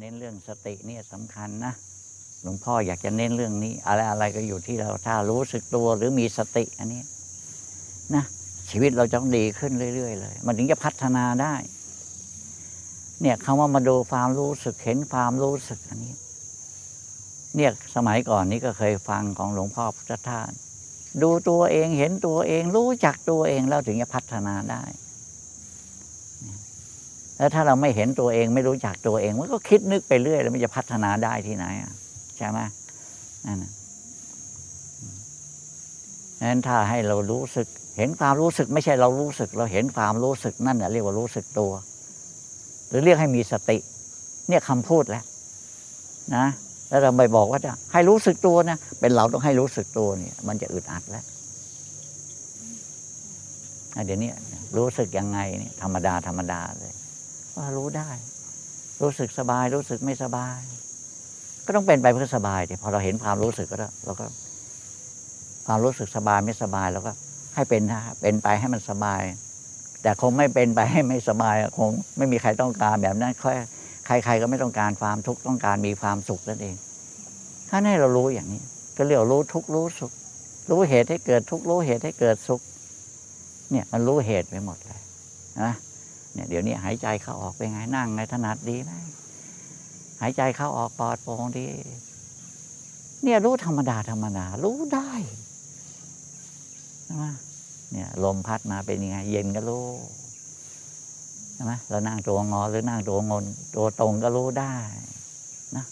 เน้นเรื่องสติเนี่ยสำคัญนะหลวงพ่ออยากจะเน้นเรื่องนี้ อะไรอะไรก็อยู่ที่เราถ้ารู้สึกตัวหรือมีสติอันนี้นะชีวิตเราจะต้องดีขึ้นเรื่อยๆเลย มันถึงจะพัฒนาได้ เนี่ยคำว่ามาดูความรู้สึกเห็นความรู้สึกอันนี้ เนี่ยสมัยก่อนนี้ก็เคยฟังของหลวงพ่อพุทธทาสดูตัวเองเห็นตัวเองรู้จักตัวเองแล้วถึงจะพัฒนาได้ แล้วถ้าเราไม่เห็นตัวเองไม่รู้จักตัวเอง มันก็คิดนึกไปเรื่อยแล้วมันจะพัฒนาได้ที่ไหนอะใช่ไหมนั่นน่ะนั้นถ้าให้เรารู้สึก เห็นความรู้สึก ไม่ใช่เรารู้สึก เราเห็นความรู้สึกนั่นแหละเรียกว่ารู้สึกตัว หรือเรียกให้มีสติ เนี่ยคำพูดแล้วนะแล้วเราไปบอกว่าจะให้รู้สึกตัวนะเป็นเราต้องให้รู้สึกตัวเนี่ย มันจะอึดอัดแล้วเดี๋ยวนี้รู้สึกยังไงเนี่ยธรรมดาธรรมดาเลย ว่ารู้ได้ รู้สึกสบาย รู้สึกไม่สบาย ก็ต้องเป็นไปเพื่อสบายดิพอเราเห็นความรู้สึกก็แล้วเราก็ ความรู้สึกสบายไม่สบายเราก็ให้เป็นนะเป็นไปให้มันสบาย แต่คงไม่เป็นไปให้ไม่สบายคงไม่มีใครต้องการแบบนั้นค่อยใคร ๆ ก็ไม่ต้องการความทุกข์ต้องการมีความสุขนั่นเอง ถ้าให้เรารู้อย่างนี้ ก็เรียกรู้ทุกข์รู้สุข รู้เหตุให้เกิดทุกข์รู้เหตุให้เกิดสุข เนี่ยมันรู้เหตุไปหมดเลยนะ เนี่ยเดี๋ยวนี้หายใจเข้าออกเป็นไงนั่งไงถนัดดีไหมหายใจเข้าออกปลอดโปร่งดี เนี่ยรู้ธรรมดาธรรมดา รู้ได้ใช่ไหมเนี่ยลมพัดมาเป็นยังไง เย็นก็รู้ใช่ไหมเรานั่งตัวงอหรือนั่งตัวงน ตัวตรงก็รู้ได้นะ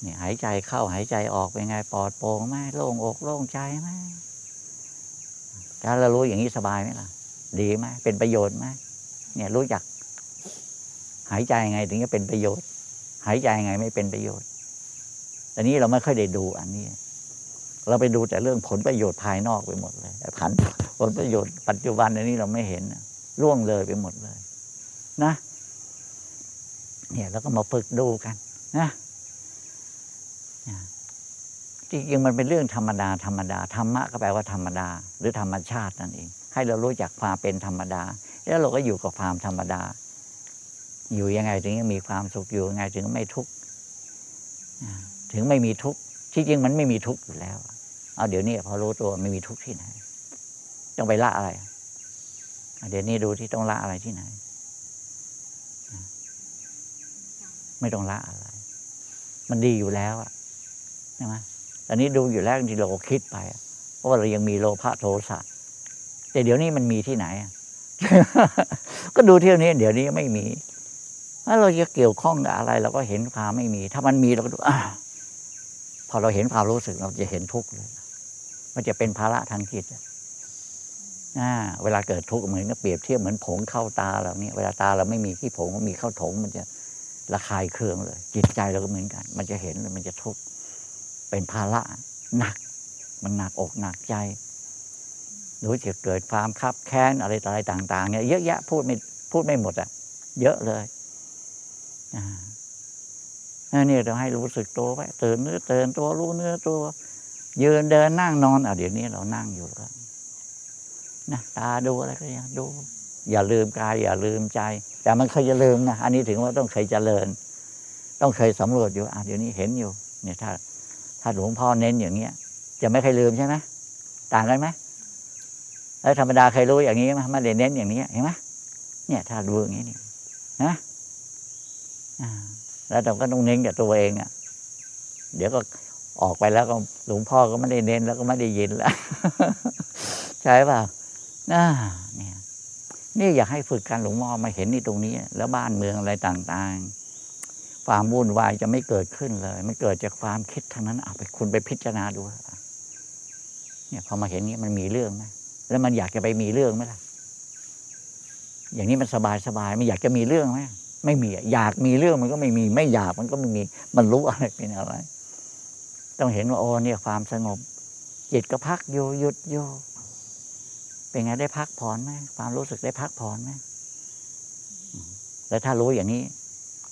เนี่ยหายใจเข้าหายใจออกเป็นไงปลอดโปร่งไหมโล่งอกโล่งใจไหมถ้าเรารู้อย่างนี้สบายไหมล่ะ ดีไหมเป็นประโยชน์ไหมเนี่ยรู้จัก หายใจยังไงถึงจะเป็นประโยชน์ หายใจยังไงไม่เป็นประโยชน์แต่นี้เราไม่ค่อยได้ดูอันนี้ เราไปดูแต่เรื่องผลประโยชน์ภายนอกไปหมดเลยผันผลประโยชน์ปัจจุบันอันนี้เราไม่เห็นล่วงเลยไปหมดเลย นะ เนี่ยแล้วก็มาฝึกดูกันนะจริงๆมันเป็นเรื่องธรรมดาธรรมดาธรรมะก็แปลว่าธรรมดา หรือธรรมชาตินั่นเอง ให้เรารู้จักความเป็นธรรมดา แล้วเราก็อยู่กับความธรรมดา อยู่ยังไงถึงมีความสุขอยู่ยังไงถึงไม่ทุกข์ถึงไม่มีทุกข์ที่จริงมันไม่มีทุกข์อยู่แล้ว เอาเดี๋ยวนี้พอรู้ตัวไม่มีทุกข์ที่ไหนต้องไปละอะไรเดี๋ยวนี้ดูที่ต้องละอะไรที่ไหน ไม่ต้องละอะไร มันดีอยู่แล้วอะใช่ไหมตอนนี้ดูอยู่แล้วที่เราก็คิดไปเพราะว่าเรายังมีโลภะโทสะ แต่เดี๋ยวนี้มันมีที่ไหน ก็ดูเที่ยวนี้ เดี๋ยวนี้ไม่มีถ้าเราจะเกี่ยวข้องกับอะไร เราก็เห็นความไม่มี ถ้ามันมีเราก็ดูอพอเราเห็นความรู้สึกเราจะเห็นทุกข์เลย มันจะเป็นภาระทางจิตเวลาเกิดทุกข์เหมือนเปรียบเทียบเหมือนผงเข้าตาเราเนี่ยเวลาตาเราไม่มีที่ผงมันมีเข้าถง มันจะระคายเคืองเลย จิตใจเราก็เหมือนกัน มันจะเห็นเลยมันจะทุกข์เป็นภาระหนัก มันหนักอกหนักใจ รู้จะเกิดความคับแค้นอะไรอะไรต่าง ๆ เนี่ยเยอะแยะพูดไม่พูดไม่หมดอะ เยอะเลยอ่านี่เราให้รู้สึกตัวไว้ตื่นเนื้อตื่นตัวรู้เนื้อตัว ยืนเดินนั่งนอนอะเดี๋ยวนี้เรานั่งอยู่แล้วนะตาดูอะไรก็ยังดู อย่าลืมกาย อย่าลืมใจ แต่มันเคยจะลืมนะอันนี้ถึงว่าต้องเคยเจริญ ต้องเคยสำรวจอยู่อะเดี๋ยวนี้เห็นอยู่ เนี่ยถ้า ถ้าหลวงพ่อเน้นอย่างเงี้ยจะไม่เคยลืมใช่ไหมต่างกันไหม แล้วธรรมดาเคยรู้อย่างนี้ไหมไม่ได้เน้นอย่างนี้เห็นไหมเนี่ยถ้ารู้อย่างนี้นี่นะแล้วเราก็ต้องเน้นกับตัวเองอะ เดี๋ยวก็ออกไปแล้วก็หลวงพ่อก็ไม่ได้เน้นแล้วก็ไม่ได้ยินแล้วใช่ป่ะน่าเนี่ยนี่อยากให้ฝึกการหลวงพ่อมาเห็นนี่ตรงนี้ แล้วบ้านเมืองอะไรต่างๆ ความวุ่นวายจะไม่เกิดขึ้นเลย มันเกิดจากความคิดทั้งนั้นเอาไปคุณไปพิจารณาดูเนี่ยพอมาเห็นนี้มันมีเรื่องไหม แล้วมันอยากจะไปมีเรื่องไหมล่ะ อย่างนี้มันสบายสบายไม่อยากจะมีเรื่องไหมไม่มีอยากมีเรื่องมันก็ไม่มี ไม่อยากมันก็ไม่มี มันรู้อะไรเป็นอะไร ต้องเห็นว่าโอ้เนี่ยความสงบ จิตก็พักอยู่หยุดอยู่เป็นไงได้พักผ่อนไหมความรู้สึกได้พักผ่อนไหมแล้วถ้ารู้อย่างนี้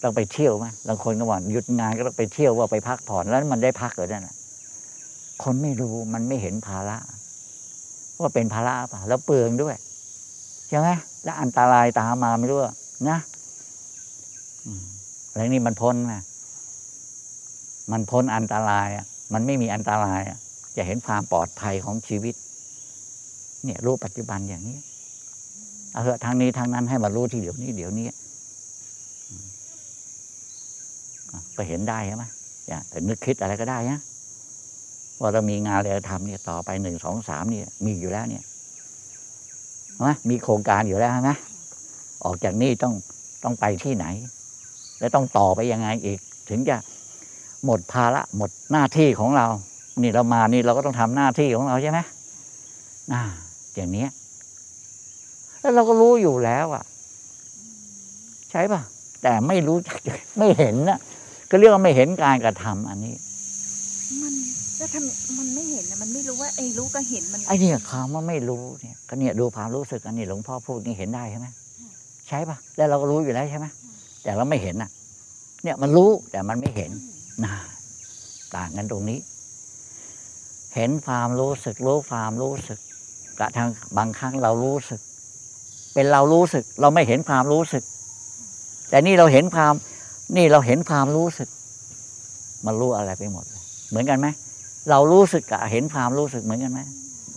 ต้องไปเที่ยวไหมบางคนก็บอกหยุดงานก็ต้องไปเที่ยวว่าไปพักผ่อนแล้วมันได้พักหรือนั่นคนไม่รู้มันไม่เห็นภาระ ว่าเป็นภาระป่ะแล้วเปลืองด้วยใช่ไหมแล้วอันตรายตามมาไม่รู้นะอืมแล้วนี่มันพ้นนะมันพ้นอันตรายอะ มันไม่มีอันตรายอะ จะเห็นความปลอดภัยของชีวิต เนี่ยรู้ปัจจุบันอย่างนี้เอาเถอะทางนี้ทางนั้นให้มารู้ที่เดี๋ยวนี้เดี๋ยวนี้ก็เห็นได้ใช่ไหมอย่านึกคิดอะไรก็ได้นะ ว่าเรามีงานอะไรทำเนี่ยต่อไปหนึ่งสองสามเนี่ย มีอยู่แล้วเนี่ยใช่ไหมมีโครงการอยู่แล้วใช่ไหมออกจากนี่ต้องต้องไปที่ไหน แล้วต้องต่อไปยังไงอีก ถึงจะหมดภาระหมดหน้าที่ของเรา นี่เรามานี่เราก็ต้องทำหน้าที่ของเราใช่ไหมอ่าอย่างเนี้ย แล้วเราก็รู้อยู่แล้วอะ ใช่ป่ะ แต่ไม่รู้จักไม่เห็นนะก็เรียกว่าไม่เห็นการกระทำอันนี้ ก็ทำมันไม่เห็นนะมันไม่รู้ว่าไอ้รู้ก็เห็นมันไอ้เนี่ยคำว่าไม่รู้เนี่ยก็เนี่ยดูความรู้สึกอันนี้หลวงพ่อพูดนี่เห็นได้ใช่ไหมใช่ป่ะแล้วเราก็รู้อยู่แล้วใช่ไหมแต่เราไม่เห็นอะ เนี่ยมันรู้แต่มันไม่เห็นน่าต่างกันตรงนี้ เห็นความรู้สึกรู้ความรู้สึกกระทั่งบางครั้งเรารู้สึก เป็นเรารู้สึก เราไม่เห็นความรู้สึก แต่นี่เราเห็นความ นี่เราเห็นความรู้สึก มันรู้อะไรไปหมดเลยเหมือนกันไหม เรารู้สึกกับเห็นความรู้สึกเหมือนกันไหม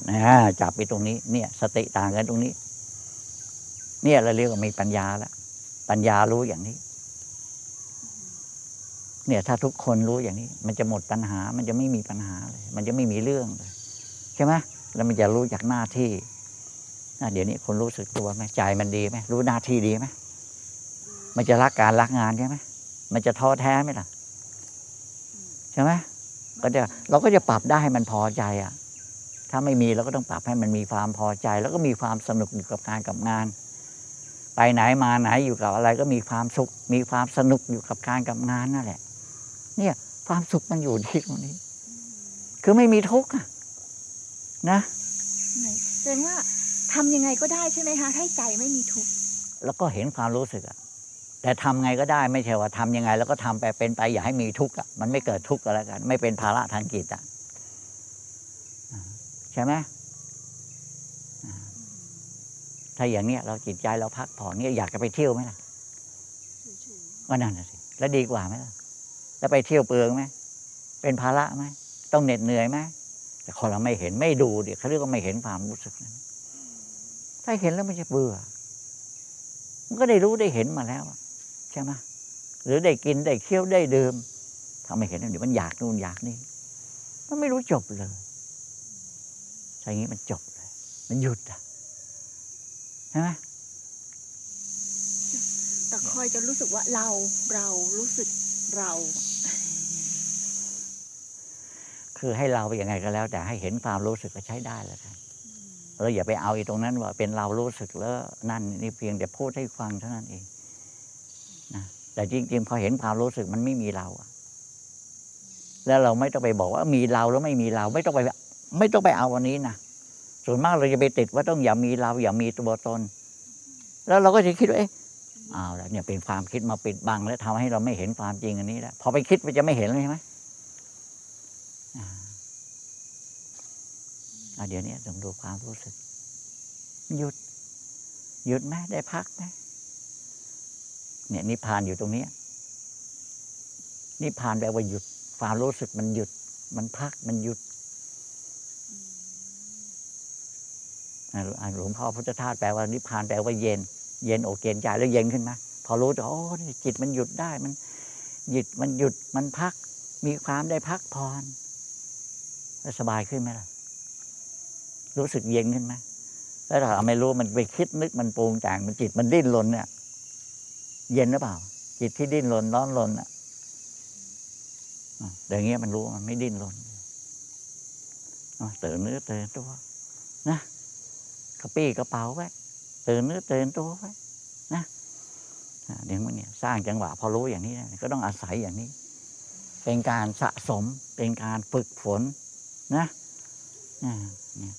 นะจับไปตรงนี้ เนี่ย สติต่างกันตรงนี้ เนี่ยเราเรียกว่ามีปัญญาแล้วปัญญารู้อย่างนี้ เนี่ย ถ้าทุกคนรู้อย่างนี้ มันจะหมดปัญหา มันจะไม่มีปัญหาเลย มันจะไม่มีเรื่องเลยใช่ไหมแล้วมันจะรู้จากหน้าที่อะเดี๋ยวนี้คนรู้สึกตัวไหมใจมันดีไหมรู้หน้าที่ดีไหมมันจะรักการรักงานใช่ไหมมันจะท้อแท้ไหมล่ะใช่ไหม ก็จะเราก็จะปรับได้ให้มันพอใจอะ ถ้าไม่มีเราก็ต้องปรับให้มันมีความพอใจ แล้วก็มีความสนุกอยู่กับการกับงาน ไปไหนมาไหนอยู่กับอะไรก็มีความสุข มีความสนุกอยู่กับการกับงานนั่นแหละ เนี่ยความสุขมันอยู่ที่ตรงนี้ คือไม่มีทุกข์อะนะไหนแสดงว่าทำยังไงก็ได้ใช่ไหมคะให้ใจไม่มีทุกข์แล้วก็เห็นความรู้สึกอะ แต่ทำไงก็ได้ไม่ใช่ว่าทำยังไง แล้วก็ทำไปเป็นไปอย่าให้มีทุกข์อะมันไม่เกิดทุกข์ก็แล้วกัน ไม่เป็นภาระทางจิตอะอ่าใช่ไหมถ้าอย่างเนี้ยเราจิตใจเราพักผ่อนเนี่ยอยากจะไปเที่ยวไหมล่ะก็นั่นน่ะสิแล้วดีกว่าไหมล่ะแล้วไปเที่ยวเปลืองไหมเป็นภาระไหมต้องเหน็ดเหนื่อยไหมแต่คนเราไม่เห็นไม่ดูเดี๋ยวเขาเรียกว่าไม่เห็นความรู้สึกนั้นถ้าเห็นแล้วมันจะเบื่อมันก็ได้รู้ได้เห็นมาแล้วอะ ใช่ไหมหรือได้กินได้เคี้ยวได้ดื่มถ้าไม่เห็นเดี๋ยวมันอยากนู่นอยากนี่มันไม่รู้จบเลยถ้าอย่างนี้มันจบเลย มันหยุดอะใช่ไหมแต่คอยจะรู้สึกว่าเราเรารู้สึกเรา คือให้เราไปยังไงก็แล้ว แต่ให้เห็นความรู้สึกก็ใช้ได้แล้วกันเราอย่าไปเอาอีตรงนั้นว่าเป็นเรารู้สึกแล้วนั่นนี่เพียงแต่พูดให้ฟังเท่านั้นเอง นะแต่จริง ๆ พอเห็นความรู้สึกมันไม่มีเรา แล้วเราไม่ต้องไปบอกว่ามีเราแล้วไม่มีเรา ไม่ต้องไป ไม่ต้องไปเอาวันนี้นะส่วนมากเราจะไปติดว่าต้องอย่ามีเรา อย่ามีตัวตน แล้วเราก็จะคิดว่าเอ๊ะเอาแล้วเนี่ยเป็นความคิดมาปิดบัง และทำให้เราไม่เห็นความจริงอันนี้แล้วพอไปคิดมันจะไม่เห็นเลยใช่ไหมเดี๋ยวนี้ต้องดูความรู้สึก หยุด หยุดไหมได้พักไหม เนี่ยนิพพานอยู่ตรงเนี้ยนิพพานแปลว่าหยุดความรู้สึกมันหยุด มันพักมันหยุดหลวงพ่อพุทธทาสแปลว่านิพพานแปลว่าเย็น เย็นอกเย็นใจแล้วเย็นขึ้นมาพอรู้ว่าโอ้นี่จิตมันหยุดได้มัน หยุดมันหยุดมันพัก มีความได้พักผ่อนแล้วสบายขึ้นไหมล่ะ รู้สึกเย็นขึ้นไหมแล้วถ้าไม่รู้มันไปคิดนึกมันปรุงแต่งมันจิตมันดิ้นรนเนี่ย เย็นหรือเปล่า จิตที่ดิ้นรนร้อนรนอะอะแต่อย่างเงี้ยมันรู้มันไม่ดิ้นรนตื่นเนื้อตื่นตัวนะกระปี้กระเป๋าไว้ตื่นเนื้อตื่นตัวไว้นะเดี๋ยวมันเนี่ยสร้างจังหวะพอรู้อย่างนี้ก็ต้องอาศัยอย่างนี้ เป็นการสะสมเป็นการฝึกฝนนะเนี่ย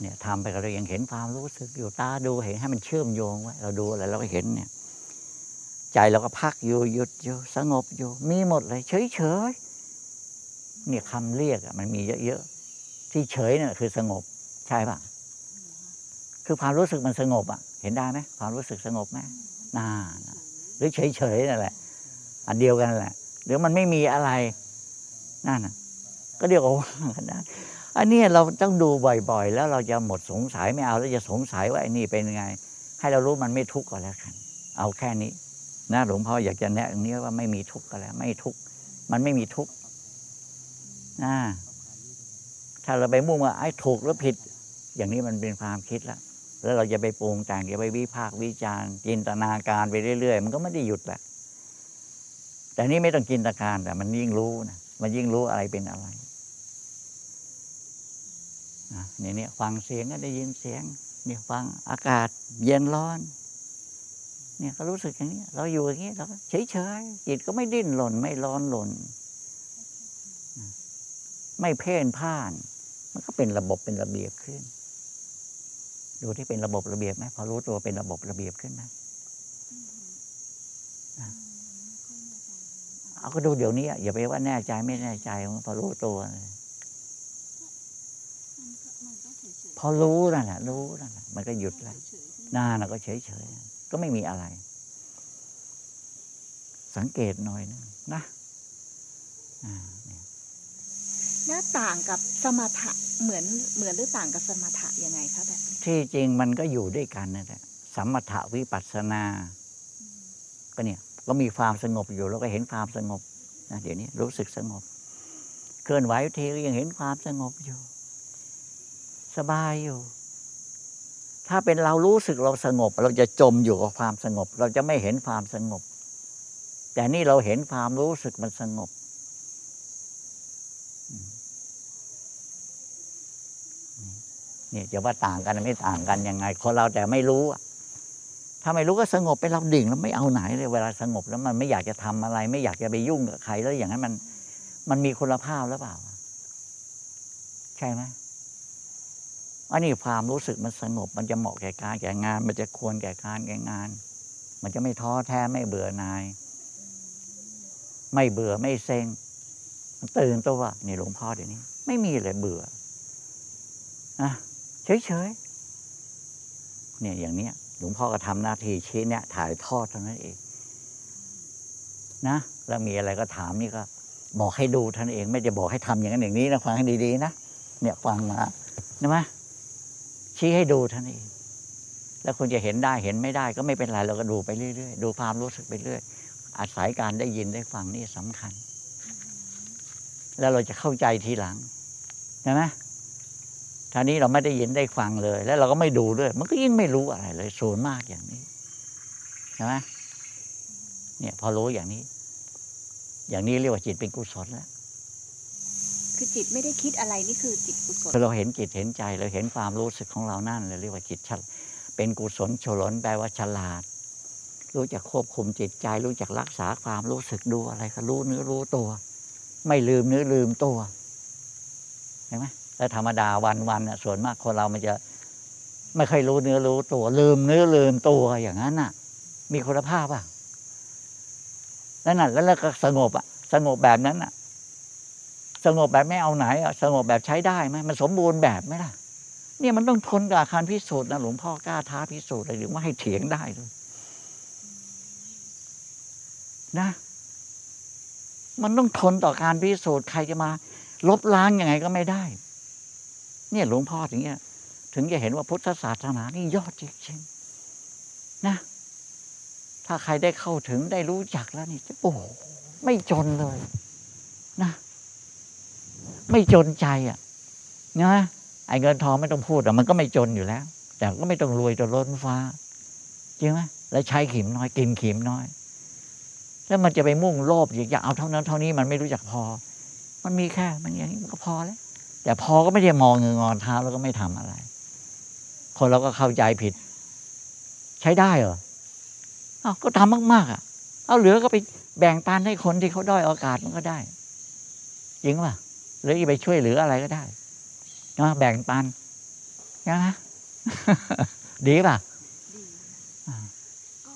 เนี่ยทำไปก็เรายังเห็นความรู้สึกอยู่ตาดูเห็นให้มันเชื่อมโยงไว้เราดูอะไรเราก็เห็นเนี่ย ใจเราก็พักอยู่หยุดอยู่สงบอยู่ มีหมดเลย เฉยเฉยเนี่ยคำเรียกอะมันมีเยอะๆที่เฉยเนี่ยคือสงบใช่ปะคือความรู้สึกมันสงบอะเห็นได้ไหมความรู้สึกสงบไหมน่าหรือเฉยๆนั่นแหละ อันเดียวกันแหละหรือมันไม่มีอะไรนั่นก็เรียกว่าว่างกันได้ อันนี้เราต้องดูบ่อยๆ แล้วเราจะหมดสงสัยไม่เอาแล้วจะสงสัยว่าไอ้นี่เป็นยังไง ให้เรารู้มันไม่ทุกข์ก็แล้วกัน เอาแค่นี้นะหลวงพ่ออยากจะแนะนี้ว่าไม่มีทุกข์ก็แล้ว ไม่ทุกข์มันไม่มีทุกข์นะถ้าเราไปมุ่งว่าไอ้ถูกหรือผิด อย่างนี้มันเป็นความคิดแล้วแล้วเราจะไปปรุงแต่งจะไปวิพากษ์วิจารณ์จินตนาการไปเรื่อยๆ มันก็ไม่ได้หยุดแหละแต่นี่ไม่ต้องจินตนาการแต่มันยิ่งรู้นะมันยิ่งรู้อะไรเป็นอะไร นี่เนี่ยฟังเสียงก็ได้ยินเสียงเนี่ยฟังอากาศเย็นร้อน เนี่ยก็รู้สึกอย่างนี้ เราอยู่อย่างนี้เราก็เฉยเฉยจิตก็ไม่ดิ้นหล่นไม่ร้อนหล่น ไม่เพ่นพ่าน มันก็เป็นระบบเป็นระเบียบขึ้น ดูที่เป็นระบบระเบียบไหมพอรู้ตัวเป็นระบบระเบียบขึ้นไหมเอาก็ดูเดี๋ยวนี้อย่าไปว่าแน่ใจไม่แน่ใจพอรู้ตัวเลย พอรู้นั่นแหละรู้นั่นแหละมันก็หยุดแล้วหน้าน่ะก็เฉยเฉยๆก็ไม่มีอะไร สังเกตหน่อยนึงนะอ่าเนี่ยแล้วต่างกับสมถะเหมือนเหมือนหรือต่างกับสมถะยังไงคะแบบนี้ที่จริงมันก็อยู่ด้วยกันนั่นแหละสัมมถวิปัสสนา ก็เนี่ย ก็มีความสงบอยู่แล้วก็เห็นความสงบนะเดี๋ยวนี้รู้สึกสงบ เคลื่อนไหวทีก็ยังเห็นความสงบอยู่ สบายอยู่ ถ้าเป็นเรารู้สึกเราสงบ เราจะจมอยู่กับความสงบ เราจะไม่เห็นความสงบ แต่นี่เราเห็นความรู้สึกมันสงบ เนี่ยจะว่าต่างกันไม่ต่างกันยังไง คนเราแต่ไม่รู้ถ้าไม่รู้ก็สงบไปเราดิ่งแล้วไม่เอาไหนเลย เวลาสงบแล้วมันไม่อยากจะทำอะไร ไม่อยากจะไปยุ่งกับใครแล้วอย่างนั้นมัน มันมีคุณภาพหรือเปล่า ใช่ไหม อันนี้ความรู้สึกมันสงบ มันจะเหมาะแก่การแก่งาน มันจะควรแก่การแก่งาน มันจะไม่ท้อแท้ไม่เบื่อนาย ไม่เบื่อไม่เซ็งมันตื่นตัวนี่หลวงพ่อเดี๋ยวนี้ ไม่มีเลยเบื่อนะเฉยๆเนี่ยอย่างเนี้ยหลวงพ่อก็ทำหน้าที่ชี้เนี่ย ถ่ายทอดเท่านั้นเอง นะแล้วมีอะไรก็ถามนี่ก็ บอกให้ดูท่านเอง ไม่จะบอกให้ทำอย่างนั้นอย่างนี้นะฟังให้ดีๆนะเนี่ยฟังมาใช่ไหม ชี้ให้ดูท่านเองแล้วคุณจะเห็นได้เห็นไม่ได้ ก็ไม่เป็นไรเราก็ดูไปเรื่อยๆดูความรู้สึกไปเรื่อยอาศัยการได้ยินได้ฟังนี่สำคัญ แล้วเราจะเข้าใจทีหลังใช่ไหมท่านี้เราไม่ได้ยินได้ฟังเลย แล้วเราก็ไม่ดูด้วย มันก็ยิ่งไม่รู้อะไรเลยส่วนมากอย่างนี้ใช่ไหมเนี่ยพอรู้อย่างนี้ อย่างนี้เรียกว่าจิตเป็นกุศลแล้ว คือจิตไม่ได้คิดอะไรนี่คือจิตกุศลเราเห็นจิตเห็นใจเราเห็นความรู้สึกของเรานั่นเลยเรียกว่าจิตฉลเป็นกุศลฉลนแปลว่าฉลาด รู้จักควบคุมจิตใจ รู้จักรักษาความรู้สึกดูอะไรก็รู้เนื้อรู้ตัว ไม่ลืมเนื้อลืมตัวเห็นไหมแล้วธรรมดาวันวันน่ะส่วนมากคนเรามันจะไม่ค่อยรู้เนื้อรู้ตัว ลืมเนื้อลืมตัวอย่างนั้นน่ะ มีคุณภาพอะนั่นน่ะแล้วก็สงบอะ สงบแบบนั้นอะ สงบแบบไม่เอาไหนอะสงบแบบใช้ได้ไหมมันสมบูรณ์แบบไหมล่ะ เนี่ยมันต้องทนกับอาการพิสูจน์นะหลวงพ่อกล้าท้าพิสูจน์เลยหรือว่าให้เถียงได้เลยนะ มันต้องทนต่อการพิสูจน์ใครจะมา ลบล้างยังไงก็ไม่ได้ เนี่ยหลวงพ่อถึงเนี้ย ถึงจะเห็นว่าพุทธศาสนานี่ยอดจริงๆนะ ถ้าใครได้เข้าถึงได้รู้จักแล้วนี่โอ้ไม่จนเลย นะ ไม่จนใจอะนะไอ้เงินทองไม่ต้องพูดอะมันก็ไม่จนอยู่แล้ว แต่ก็ไม่ต้องรวยจนล้นฟ้าจริงไหมแล้วใช้ขีมน้อยกินขีมน้อย แล้วมันจะไปมุ่งโลภอยากเอาเท่านั้นเท่านี้มันไม่รู้จักพอ มันมีแค่มันอย่างนี้มันก็พอแล้วแต่พอก็ไม่ได้มองเงินงอนเท้าแล้วก็ไม่ทำอะไร คนเราก็เข้าใจผิด ใช้ได้เหรออ้าวก็ทำมาก ๆ อะ เอาเหลือก็ไปแบ่งปันให้คนที่เขาด้อยโอกาสมันก็ได้จริงป่ะ หรือไปช่วยเหลืออะไรก็ได้นะแบ่งปันนะดีป่ะอ่า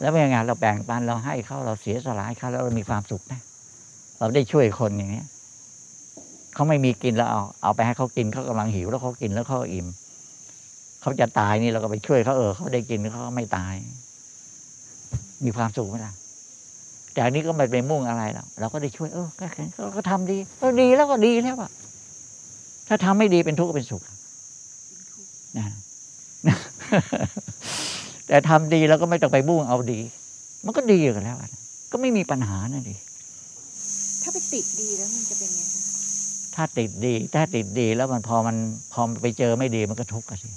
แล้วเป็นยังไงเราแบ่งปันเราให้เขาเราเสียสละให้เขาแล้วเรามีความสุขนะเราได้ช่วยคนอย่างเนี้ยเขาไม่มีกินแล้วเอาเอาไปให้เขากินเขากำลังหิวแล้วเขากินแล้วเขาอิ่มเขาจะตายนี่เราก็ไปช่วยเขาเออเขาได้กินเขาก็ไม่ตาย มีความสุขไหมล่ะแต่อันนี้ก็ไม่ไปมุ่งอะไรหรอกเราก็ได้ช่วย เออก็แค่เขาก็ทำดีเออดีแล้วก็ดีแล้วอะ ถ้าทำไม่ดีเป็นทุกข์ก็เป็นสุขอะนะแต่ทำดีแล้วก็ไม่ต้องไปมุ่งเอาดี มันก็ดีกันแล้วอะก็ไม่มีปัญหานั่นดิถ้าไปติดดีแล้วมันจะเป็นไงคะถ้าติดดี ถ้าติดดีแล้วมันพอมันพอไปเจอไม่ดีมันก็ทุกข์กันสิ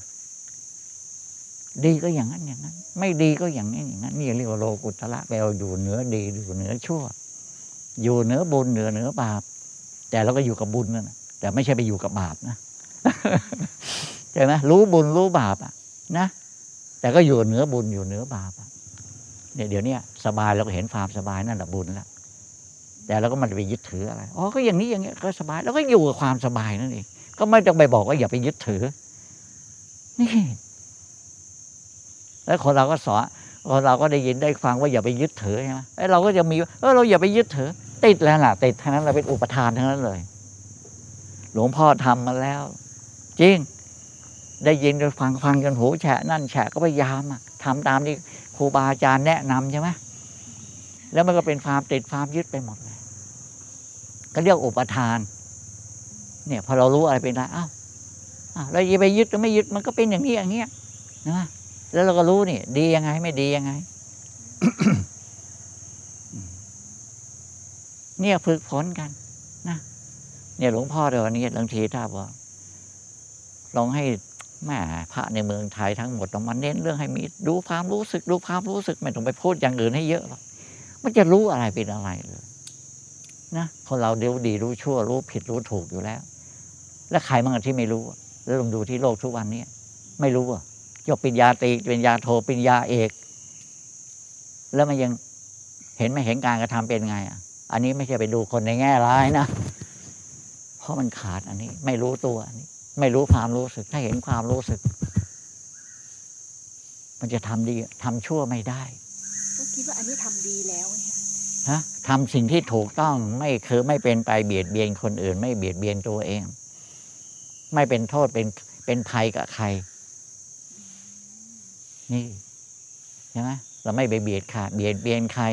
ดีก็อย่างนั้นอย่างนั้น ไม่ดีก็อย่างนี้อย่างนั้นนี่เรียกว่าโลกุตละแปลว่าอยู่เหนือดีอยู่เหนือชั่ว อยู่เหนือบุญเหนือเหนือบาป แต่เราก็อยู่กับบุญนั่นนะ แต่ไม่ใช่ไปอยู่กับบาปนะใช่ไหมรู้บุญรู้บาปอะนะ แต่ก็อยู่เหนือบุญอยู่เหนือบาปเนี่ยเดี๋ยวนี้สบายเราก็เห็นความสบายนั่นแหละบุญแล้วแต่เราก็มันไปยึดถืออะไรอ๋อก็อย่างนี้อย่างเงี้ยก็สบายแล้วก็อยู่กับความสบายนั่นเองก็ไม่ต้องไปบอกว่าอย่าไปยึดถือ นี่ แล้วคนเราก็สอนคนเราก็ได้ยินได้ฟังว่าอย่าไปยึดถือใช่ไหมไอ้เราก็จะมีเออเราอย่าไปยึดถือ ติดแล้วล่ะติดทั้งนั้นเราเป็นอุปทานทั้งนั้นเลย หลวงพ่อทำมาแล้ว จริง ได้ยินได้ฟังฟังจนหูแฉะนั่นแฉะก็พยายามอะทำตามที่ครูบาอาจารย์แนะนำใช่ไหมแล้วมันก็เป็นความติดความยึดไปหมดเลยก็เรียกอุปทาน เนี่ย พอเรารู้อะไรเป็นอะไรอ้าวเราอย่าไปยึดก็ไม่ยึดมันก็เป็นอย่างนี้อย่างเงี้ยนะแล้วเราก็รู้นี่ดียังไง ไม่ดียังไง เนี่ยฝึกฝนกันนะ เนี่ยหลวงพ่อเดี๋ยวนี้บางทีถ้าบอกลองให้แม่พระในเมืองไทยทั้งหมดต้องมาเน้นเรื่องให้มีดูความรู้สึก ดูความรู้สึกไม่ต้องไปพูดอย่างอื่นให้เยอะหรอกมันจะรู้อะไรเป็นอะไรเลยนะคนเราเดี๋ยวดีรู้ชั่ว รู้ผิดรู้ถูกอยู่แล้ว แล้วใครบ้างที่ไม่รู้ แล้วลองดูที่โลกทุกวันนี้ไม่รู้อะจบปริญญาตรีปริญญาโทปริญญาเอก แล้วมันยังเห็นไม่เห็นการกระทำเป็นไงอะ อันนี้ไม่ใช่ไปดูคนในแง่ร้ายนะ เพราะมันขาดอันนี้ ไม่รู้ตัวอันนี้ ไม่รู้ความรู้สึก ถ้าเห็นความรู้สึก มันจะทำดีทำชั่วไม่ได้ก็คิดว่าอันนี้ทำดีแล้วไงคะฮะทำสิ่งที่ถูกต้องไม่คือไม่เป็นไปเบียดเบียนคนอื่น ไม่เบียดเบียนตัวเอง ไม่เป็นโทษเป็นเป็นภัยกับใคร นี่ใช่ไหมเราไม่ไปเบียดใครเบียดเบียนใคร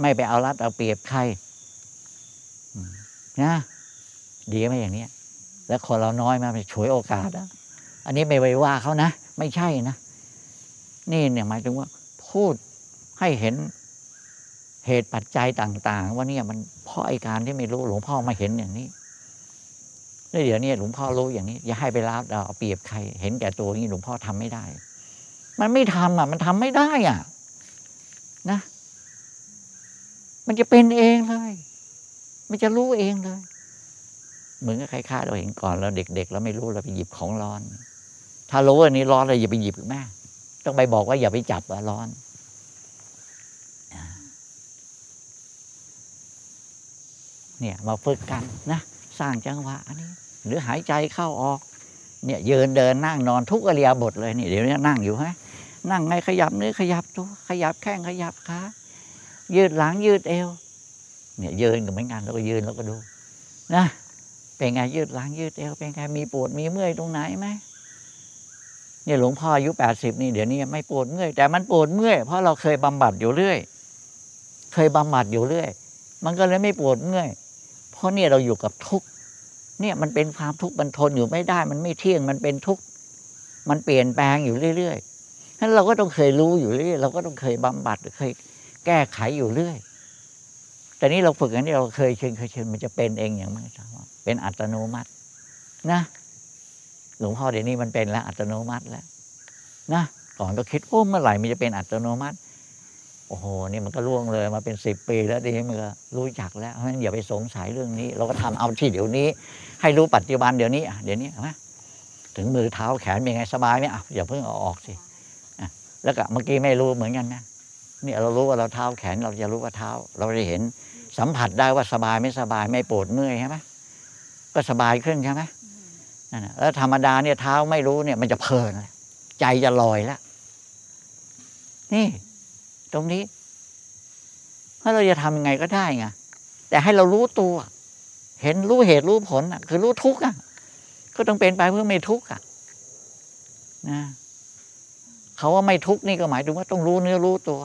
ไม่ไปเอารัดเอาเปรียบใครอืมนะ ดีไหมอย่างเนี้ย แล้วคนเราน้อยมากไปฉวยโอกาสอะอันนี้ไม่ไปว่าเขานะ ไม่ใช่นะ นี่เนี่ยหมายถึงว่า พูดให้เห็นเหตุปัจจัยต่าง ๆ ว่าเนี่ยมันเพราะไอการที่ไม่รู้หลวงพ่อมาเห็นอย่างนี้แล้วเดี๋ยวนี้หลวงพ่อรู้อย่างนี้ อย่าให้ไปรับเอาเปรียบใคร เห็นแก่ตัวอย่างนี้หลวงพ่อทำไม่ได้ มันไม่ทำอะ มันทำไม่ได้อะ นะ มันจะเป็นเองเลย มันจะรู้เองเลย เหมือนกับใคล้าเราเห็นก่อนเราเด็กๆเราไม่รู้เราไปหยิบของร้อน ถ้ารู้ว่านี้ร้อนเราอย่าไปหยิบแม่ต้องไปบอกว่าอย่าไปจับว่าร้อน เนี่ยมาฝึกกันนะสร้างจังหวะอันนี้ หรือหายใจเข้าออก เนี่ยยืนเดินนั่งนอนทุกอริยาบทเลยนี่เดี๋ยวนี้นั่งอยู่ฮะนั่งไงขยับเนื้อขยับตัวขยับแข้งขยับขายืดหลังยืดเอวเนี่ยยืนก็เหมือนกันแล้วก็ยืนแล้วก็ดูนะ เป็นไงยืดหลังยืดเอวเป็นไงมีปวดมีเมื่อยตรงไหนไหมเนี่ยหลวงพ่ออายุแปดสิบนี่เดี๋ยวนี้ไม่ปวดเมื่อยแต่มันปวดเมื่อยเพราะเราเคยบำบัดอยู่เรื่อย เคยบำบัดอยู่เรื่อย มันก็เลยไม่ปวดเมื่อย เพราะเนี่ยเราอยู่กับทุกข์เนี่ยมันเป็นความทุกข์มันทนอยู่ไม่ได้ มันไม่เที่ยงมันเป็นทุกข์มันเปลี่ยนแปลงอยู่เรื่อยๆฉะนั้นเราก็ต้องเคยรู้อยู่เรื่อยเราก็ต้องเคยบำบัดเคยแก้ไขอยู่เรื่อย แต่นี่เราฝึกอันนี้เราเคยเชิญเคยเชิญมันจะเป็นเองอย่างไม่ทราบว่า เป็นอัตโนมัตินะหลวงพ่อเดี๋ยวนี้มันเป็นแล้วอัตโนมัติแล้วนะก่อนก็คิดโอ้เมื่อไหร่มันจะเป็นอัตโนมัติ โอ้โหนี่มันก็ล่วงเลยมาเป็นสิบปีแล้วดีมันก็รู้จักแล้วเพราะฉะนั้นอย่าไปสงสัยเรื่องนี้ เราก็ทำเอาที่เดี๋ยวนี้ ให้รู้ปัจจุบันเดี๋ยวนี้เดี๋ยวนี้เห็นไหมถึงมือเท้าแขนเป็นไงสบายไหมอะอย่าเพิ่งเอาออกสิแล้วก็เมื่อกี้ไม่รู้เหมือนกันนะนี่เรารู้ว่าเราเท้าแขนเราจะรู้ว่าเท้า เราจะเห็นสัมผัสได้ว่าสบายไม่สบายไม่ปวดเมื่อยใช่ไหม ก็สบายขึ้นใช่ไหมนั่นน่ะแล้วธรรมดาเนี่ยเท้าไม่รู้เนี่ย มันจะเพลินเลยใจจะลอยแล้วนี่ ตรงนี้ถ้าเราจะทำยังไงก็ได้ไงแต่ให้เรารู้ตัว เห็นรู้เหตุรู้ผลอะ คือรู้ทุกข์อะ ก็ต้องเป็นไปเพื่อไม่ทุกข์อะนะเขาว่าไม่ทุกข์นี่ก็หมายถึงว่าต้องรู้เนื้อรู้ตัว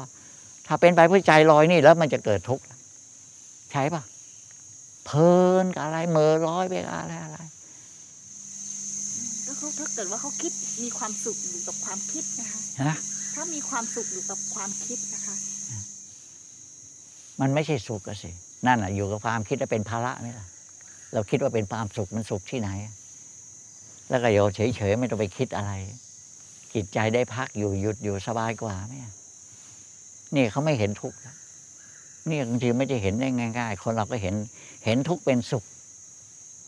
ถ้าเป็นไปเพื่อใจลอยนี่แล้วมันจะเกิดทุกข์ใช่ปะ เพลินกับอะไรเหมอร้อยไปกับอะไรอะไรก็เขาถ้าเกิดว่าเขาคิดมีความสุขอยู่กับความคิดนะคะนะถ้ามีความสุขอยู่กับความคิดนะคะ มันไม่ใช่สุขอะสิ นั่นแหะอยู่กับความคิดแล้วเป็นภาระไหมล่ะ เราคิดว่าเป็นความสุขมันสุขที่ไหน แล้วก็โยเฉยๆไม่ต้องไปคิดอะไร จิตใจได้พักอยู่หยุดอยู่สบายกว่าไหมอะนี่เขาไม่เห็นทุกข์แล้ว นี่บางทีไม่ได้เห็นได้ง่ายๆ คนเราก็เห็นเห็นทุกข์เป็นสุข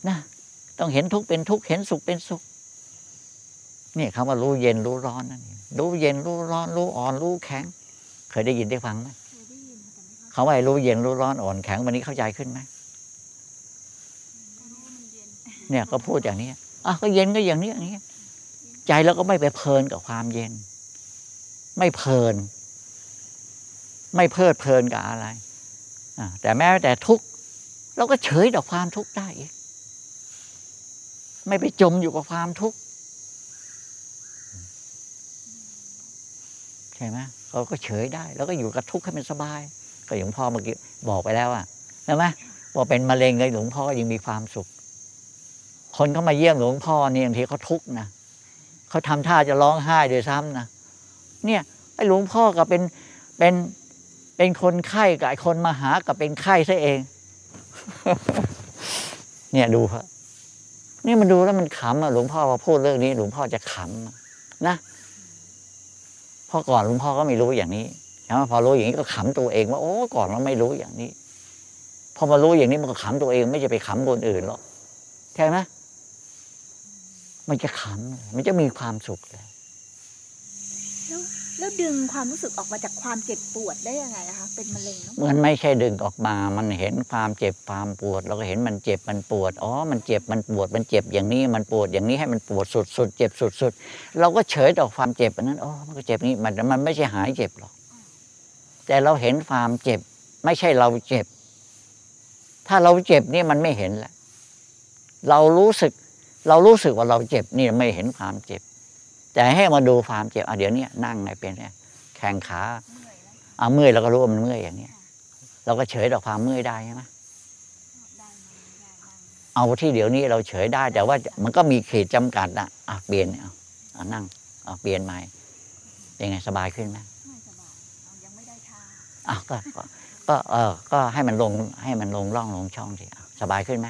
นะต้องเห็นทุกข์เป็นทุกข์เห็นสุขเป็นสุขนี่คำว่ารู้เย็นรู้ร้อนนั่นเองรู้เย็นรู้ร้อน รู้อ่อนรู้แข็ง เคยได้ยินได้ฟังไหมเคยได้ยินแต่ไม่เข้าเขาว่าให้รู้เย็นรู้ร้อนอ่อนแข็งวันนี้เข้าใจขึ้นไหมรู้มันเย็นเนี่ยก็พูดอย่างนี้อะก็เย็นก็อย่างนี้อย่างนี้ ใจเราก็ไม่ไปเพลินกับความเย็น ไม่เพลิน ไม่เพลิดเพลินกับอะไรแต่แม้แต่ทุกข์เราก็เฉยต่อความทุกข์ได้อีกไม่ไปจมอยู่กับความทุกข์ใช่ไหมเราก็เฉยได้ แล้วก็อยู่กับทุกข์ให้มันสบาย ก็อย่างพ่อเมื่อกี้บอกไปแล้วอะใช่ไหมว่าเป็นมะเร็งเลยหลวงพ่อยังมีความสุข คนเขามาเยี่ยมหลวงพ่อเนี่ยบางทีเขาทุกข์นะเขาทำท่าจะร้องไห้โดยซ้ำนะเนี่ยไอ้หลวงพ่อก็เป็นเป็น เป็นคนไข้กับไอคนมาหากับเป็นไข้ซะเอง เนี่ยดูครับนี่มันดูแล้วมันขำอะหลวงพ่อพอพูดเรื่องนี้ หลวงพ่อจะขำนะพราะก่อนหลวงพ่อก็ไม่รู้อย่างนี้ใช่ไหมพอรู้อย่างนี้ก็ขำตัวเองว่าโอ้ก่อนเราไม่รู้อย่างนี้ พอมารู้อย่างนี้มันก็ขำตัวเอง ไม่จะไปขำคนอื่นหรอกใช่ไหมมันจะขำมันจะมีความสุขเลย แล้วแล้วดึงความรู้สึกออกมาจากความเจ็บปวดได้ยังไงคะเป็นมะเร็งเนาะมันไม่ใช่ดึงออกมา มันเห็นความเจ็บความปวด เราก็เห็นมันเจ็บมันปวดอ๋อมันเจ็บมันปวดมันเจ็บอย่างนี้มันปวดอย่างนี้ให้มันปวดสุดสุดเจ็บสุดสุดเราก็เฉยต่อความเจ็บอันนั้นอ๋อมันก็เจ็บนี้มันมันไม่ใช่หายเจ็บหรอกแต่เราเห็นความเจ็บ ไม่ใช่เราเจ็บ ถ้าเราเจ็บนี่มันไม่เห็นแหละเรารู้สึก เรารู้สึกว่าเราเจ็บนี่ไม่เห็นความเจ็บ แต่ให้มาดูความเจ็บอะเดี๋ยวเนี้ยนั่งไงเป็นไงแข่งขาเมื่อยแล้วอะเมื่อยเราก็รู้ว่ามันเมื่อยอย่างเนี้ยเราก็เฉยต่อความเมื่อยได้ใช่ไหมได้มาไม่ได้บ้างเอาที่เดี๋ยวนี้เราเฉยได้ แต่ว่ามันก็มีขีดจำกัดนะอะเปลี่ยนเอาอะนั่งอะเปลี่ยนใหม่เป็นไงสบายขึ้นไหมไม่สบายเอายังไม่ได้ทาอะก็ก็ก็เออก็ให้มันลงให้มันลงร่องลงช่องสิอะสบายขึ้นไหม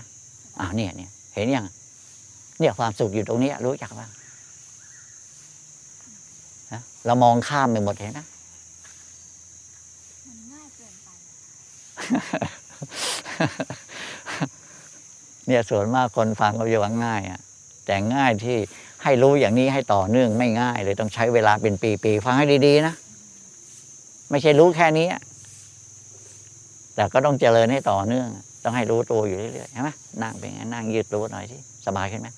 อะเนี่ยเนี่ยเห็นยังเนี่ยความสุขอยู่ตรงเนี้ยรู้จักป่ะฮะ เรามองข้ามไปหมดเห็นไหมมันง่ายเกินไปอะเนี่ยส่วนมากคนฟังก็จะว่าง่ายอะ แต่ง่ายที่ให้รู้อย่างนี้ให้ต่อเนื่องไม่ง่ายเลยต้องใช้เวลาเป็นปีๆฟังให้ดีๆนะไม่ใช่รู้แค่นี้อะแต่ก็ต้องเจริญให้ต่อเนื่อง ต้องให้รู้ตัวอยู่เรื่อยๆใช่ไหมนั่งเป็นไงนั่งยืดตัวหน่อยสิสบายขึ้นไหม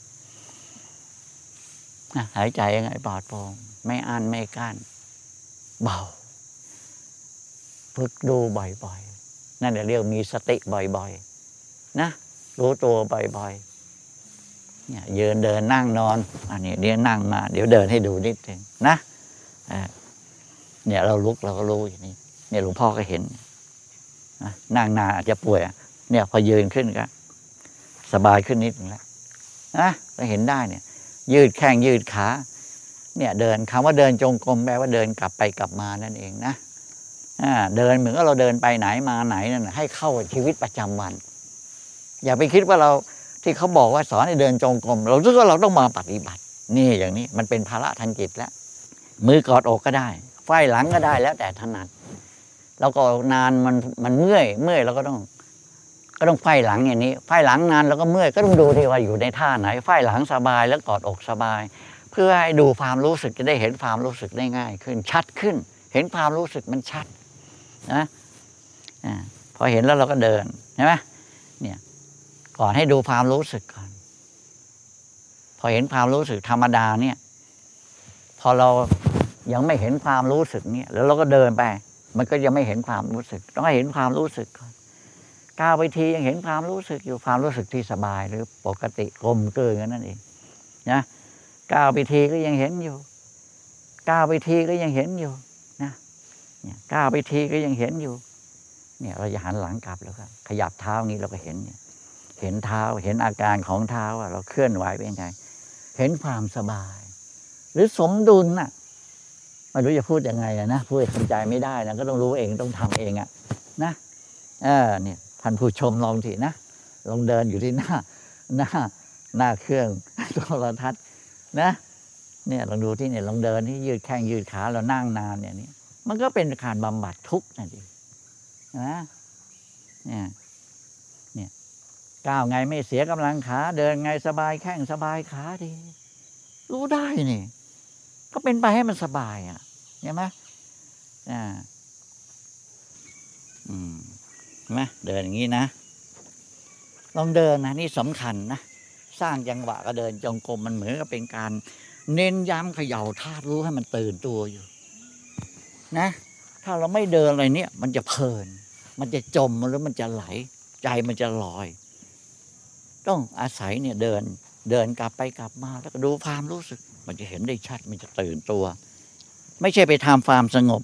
อะหายใจยังไงปลอดโปร่ง ไม่อั้นไม่กั้นเบาฝึกดูบ่อยๆ นั่นเรียกมีสติบ่อยๆ นะ รู้ตัวบ่อยๆเนี่ยยืนเดินนั่งนอน อันนี้เดี๋ยวนั่งมา เดี๋ยวเดินให้ดูนิดหนึ่งนะเนี่ยเราลุกเราก็รู้อย่างนี้เนี่ยหลวงพ่อก็เห็นนั่งนานอาจจะป่วย เนี่ยพอยืนขึ้นก็สบายขึ้นนิดนึงแล้วนะเราเห็นได้เนี่ย ยืดแข้งยืดขา เนี่ยเดินคำว่าเดินจงกรมแปลว่าเดินกลับไปกลับมานั่นเองนะเดินเหมือนกับเราเดินไปไหนมาไหนนั่นให้เข้ากับชีวิตประจำวัน อย่าไปคิดว่าเราที่เขาบอกว่าสอนให้เดินจงกรมเราคิดว่าเราต้องมาปฏิบัติ นี่อย่างนี้มันเป็นภาระทางจิตแล้ว มือกอดอกก็ได้ไฟหลังก็ได้แล้วแต่ถนัดเราก็นานมันมันเมื่อยเมื่อยเราก็ต้อง ก็ต้องไฟหลังอย่างนี้ไฟหลังนานเราก็เมื่อยก็ต้องดูที่ว่าอยู่ในท่าไหนไฟหลังสบายแล้วกอดอกสบาย เพื่อให้ดูความรู้สึกจะได้เห็นความรู้สึกได้ง่ายขึ้น ชัดขึ้น เห็นความรู้สึกมันชัดนะอพอเห็นแล้วเราก็เดินใช่ไหมเนี่ยก่อนให้ดูความรู้สึกก่อน พอเห็นความรู้สึกธรรมดาเนี่ย พอเรายังไม่เห็นความรู้สึกเนี่ย แล้วเราก็เดินไป มันก็ยังไม่เห็นความรู้สึก ต้องให้เห็นความรู้สึกก่อนก้าวไปทียังเห็นความรู้สึกอยู่ความรู้สึกที่สบายหรือปกติกลมเกลือนนั่นเองนะ ก้าวไปทีก็ยังเห็นอยู่ก้าวไปทีก็ยังเห็นอยู่นะเนี่ยก้าวไปทีก็ยังเห็นอยู่ เนี่ยเราจะหันหลังกลับแล้วก็ขยับเท้างี้เราก็เห็นเนี่ยเห็นเท้าเห็นอาการของเท้าว่าเราเคลื่อนไหวเป็นยังไงเห็นความสบาย หรือสมดุลน่ะไม่รู้จะพูดยังไงอะนะพูดให้เข้าใจไม่ได้นะก็ต้องรู้เองต้องทำเองอะนะเออเนี่ยท่านผู้ชมลองทีนะลองเดินอยู่ที่หน้าหน้าหน้าเครื่องโทรทัศน์ นะเนี่ยลองดูที่เนี่ยลองเดินที่ยืดแข้งยืดขาเรานั่งนานเนี่ยนี่มันก็เป็นการบำบัดทุกข์นั่นเองนะเนี่ยเนี่ยก้าวไงไม่เสียกำลังขา เดินไงสบายแข้งสบายขาดี รู้ได้นี่ก็เป็นไปให้มันสบายอะใช่ไหมอ่าอืมเห็นไหมเดินอย่างนี้นะ ลองเดินนะนี่สำคัญนะ สร้างจังหวะก็เดินจงกรมมันเหมือนกับเป็นการ เน้นย้ำเขย่าธาตุรู้ให้มันตื่นตัวอยู่ นะ ถ้าเราไม่เดินอะไรเนี่ย มันจะเพลิน มันจะจมหรือมันจะไหล ใจมันจะลอย ต้องอาศัยเนี่ยเดิน เดินกลับไปกลับมา แล้วก็ดูความรู้สึก มันจะเห็นได้ชัด มันจะตื่นตัว ไม่ใช่ไปทำความสงบ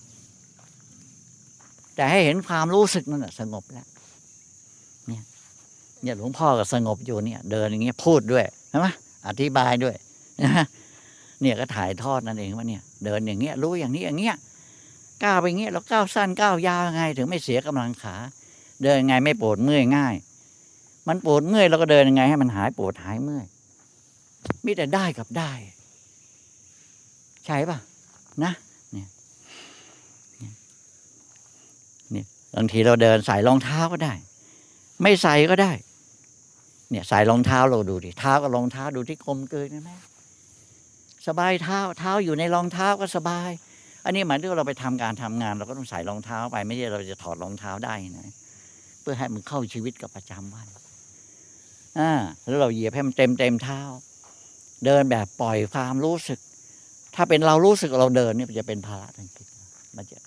แต่ให้เห็นความรู้สึกนั่นแหะสงบแล้ว เนี่ยหลวงพ่อก็สงบอยู่เนี่ย เดินอย่างเงี้ยพูดด้วยใช่ไหมอธิบายด้วยนะเนี่ยก็ถ่ายทอดนั่นเองว่าเนี่ย เดินอย่างเงี้ยรู้อย่างนี้อย่างเงี้ยก้าวไปอย่างเงี้ยแล้วก้าวสั้นก้าวยาวยังไง ถึงไม่เสียกำลังขา เดินยังไงไม่ปวดเมื่อยง่าย มันปวดเมื่อยเราก็เดินยังไงให้มันหายปวดหายเมื่อยมีแต่ได้กับได้ ใช่ปะนะเนี่ยเนี่ยบางทีเราเดินใส่รองเท้าก็ได้ ไม่ใส่ก็ได้ เนี่ยใส่รองเท้าเราดูดิเท้ากับรองเท้าดูที่กลมเกินไหมสบายเท้าเท้าอยู่ในรองเท้าก็สบาย อันนี้หมายถึงเราไปทำการทำงาน เราก็ต้องใส่รองเท้าไป ไม่ใช่เราจะถอดรองเท้าได้นะเพื่อให้มันเข้าชีวิตกับประจำวันอ่าแล้วเราเหยียบให้มันเต็มเต็มเท้า เดินแบบปล่อยความรู้สึก ถ้าเป็นเรารู้สึกเราเดินเนี่ยมันจะเป็นภาระทางจิตมันจะ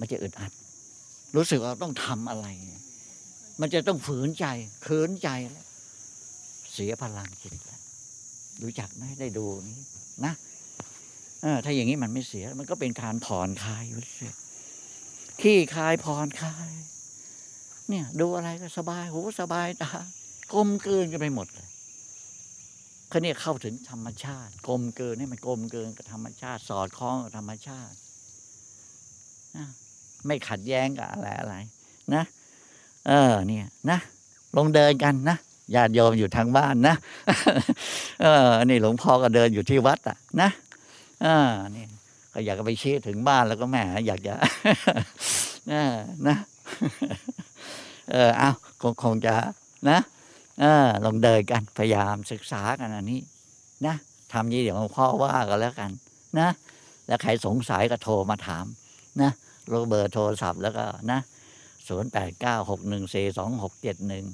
มันจะอึดอัด รู้สึกว่าเราต้องทำอะไร มันจะต้องฝืนใจขืนใจแล้ว เสียพลังจิตแล้วรู้จักไหมได้ดูนี้นะถ้าอย่างนี้มันไม่เสีย มันก็เป็นการผ่อนคลายอยู่เสียขี้คลายผ่อนคลาย เนี่ย ดูอะไรก็สบายหูสบายตากลมเกินกันไปหมดเลยเขาเนี่ยเข้าถึงธรรมชาติ กลมเกินให้มันกลมเกินกับธรรมชาติ สอดคล้องกับธรรมชาตินะไม่ขัดแย้งกับอะไรอะไร นะ เออ เนี่ย นะ ลงเดินกันนะ ญาติโยมอยู่ทางบ้านนะเออนี่หลวงพ่อก็เดินอยู่ที่วัดอะ นะอ่านี่ก็อยากจะไปชี้ถึงบ้านแล้วก็แหมอยากจะเออนะเออเอาคงคงจะนะเออลองเดินกันพยายามศึกษากันอันนี้ นะทำยี่เดี๋ยวหลวงพ่อว่ากันแล้วกัน นะ แล้วใครสงสัยก็โทรมาถาม นะโลเบอร์โทรศัพท์แล้วก็นะศูนย์แปดเก้าหกหนึ่งสี่สองหกเจ็ดหนึ่ง